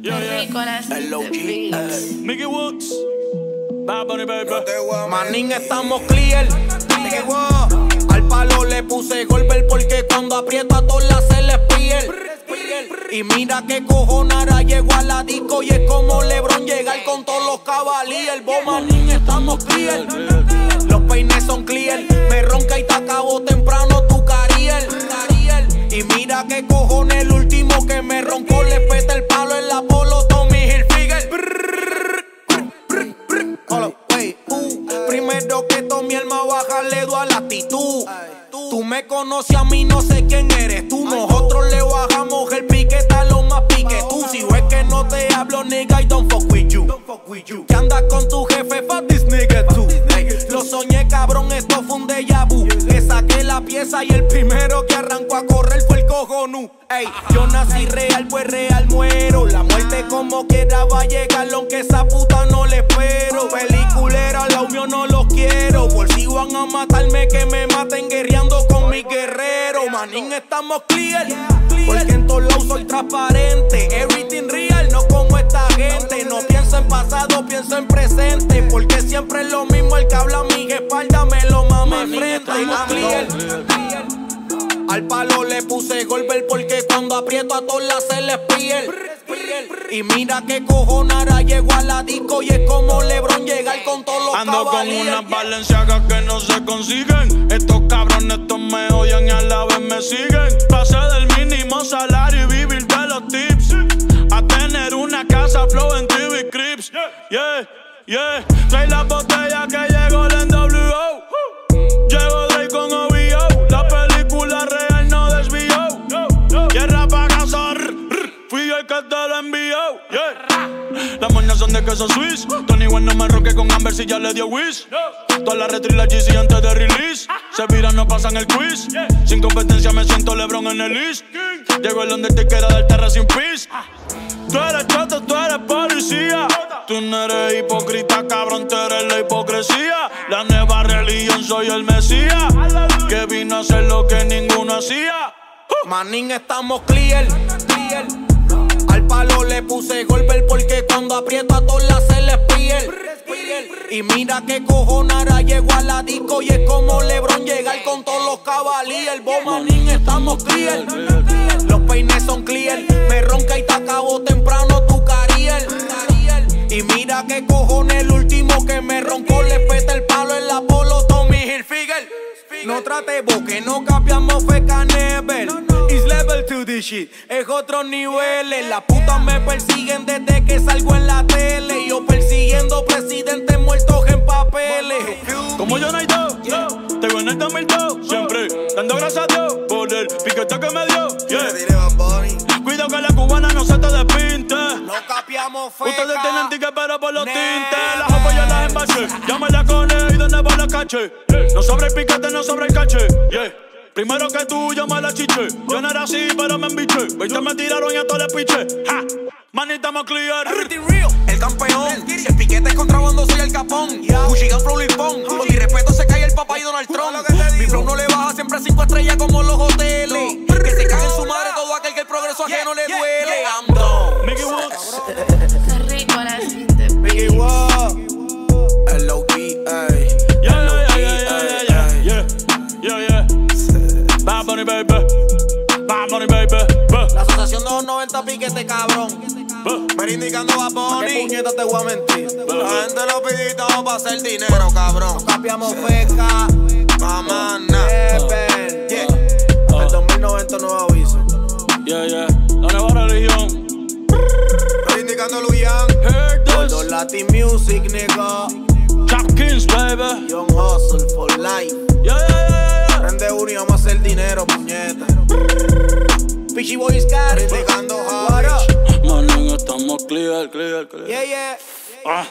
Yeah, yeah. El. Mickey Woods. Bad Bunny, baby. Manín, estamos clear. Dije, wow. Al palo le puse golpe porque cuando aprieto a todas las se les piel. Y mira que cojonara llegó a la disco y es como Lebron llegar con todos los cabalíes. Bo manín, estamos clear. Los peines son clear. Me ronca y te acabo temprano tu cariel. Y mira que cojones el último que me Primero que todo mi alma baja le doy a la actitud. Tú me conoces a mí, no sé quién eres tú. Nosotros le bajamos el piquete a lo más pique tú. Si ves que no te hablo, nigga, I don't fuck with you. Que andas con tu jefe, fuck this nigga too. Lo soñé, cabrón, esto fue un déjà vu. Le saqué la pieza y el primero que arrancó a correr fue el cojonú. Ey, yo nací real, pues real muero. La muerte como quiera va a llegar, aunque esa puta no le espero. Peliculera, la unión no los quiero. Por si van a matarme, que me maten guerreando con mi guerrero. Manín, estamos clear. Porque en todos lados soy transparente. Everything real, no como esta gente. No pienso en pasado, pienso en presente. Porque siempre es lo mismo el que habla a mi espalda, me lo mama enfrente. Al palo le puse golpe porque cuando aprieto a todas las se les piel. Y mira que cojonara llegó a la disco y es como Lebron llegar con todos los Ando con unas valenciagas que no se consiguen. Estos cabrones estos me odian y a la vez me siguen. Pasé del mínimo salario y vivir de los tips. A tener una casa flow en TV Crips. Yeah, yeah. Trae la botella que llegó De queso Swiss. Tony One no me roque con Amber si ya le dio whiz. Todas las retro y la GC antes de release. Se viran, no pasan el quiz. Sin competencia me siento Lebron en el list. Llegó el Undertaker a dar terra sin pis. Tú eres choto, tú eres policía. Tú no eres hipócrita, cabrón, tú eres la hipocresía. La nueva religión, soy el Mesías. Que vino a hacer lo que ninguno hacía. Manín, estamos clear. clear. Al palo le puse golpe porque cuando aprieto Y mira que cojonara llegó a la disco y es como Lebron llegar con todos los cabalíes. Bo manín, estamos clear. Los peines son clear. Me ronca y te acabo temprano tu cariel. Y mira que cojones el último que me roncó le peta el palo en la polo Tommy Hilfiger. No trate que no cambiamos feca never. It's level to this shit. Es otro nivel. Las putas me persiguen desde que salgo en la tele. Yo persiguiendo papeles. Como yo no hay dos, tengo en el 2002. Siempre dando gracias a Dios por el piquete que me dio. Yeah. Cuidado que la cubana no se te despinte. No capiamos feca. Ustedes tienen ticket pero por los Never. tintes Las jopas yo las embaché Llámala con él y donde va la caché No sobre el piquete, no sobre el caché yeah. Primero que tú, llama la chiche Yo no era así, pero me embiché Veinte me tiraron y a todos les piché Ja, manita más clear Everything real, el campeón. Si el piquete es contrabando, soy el capón. Cuchigan flow lipón. Con mi respeto se cae el papá y Donald Trump. Mi flow no le baja siempre a cinco estrellas como los hoteles. Que se cae en su madre todo aquel que el progreso ajeno le duele. Ando. Mickey Walks. Qué rico la gente. Mickey Walks. L.O.B.A. Yeah, yeah, yeah, yeah, yeah, yeah, yeah. Bad Bunny, baby. Bad Bunny, baby. La asociación de los 90 piquete, cabrón. Me indicando a Bonnie. ¿Qué puñeta te voy a mentir? La gente lo pide todo para hacer dinero, cabrón. No capiamos feca. Mamá, Yeah. El 2090 nuevo aviso. Yeah, yeah La nueva religión Estoy indicando Luyan. This Latin Music, nigga. Kings, baby Young Hustle for life. Yeah, yeah, yeah, yeah Prende uno y vamos a hacer dinero, puñeta. Fishy Boys Car. Indicando Javi. Manín, estamos clear, clear, clear. Yeah, yeah. Ah.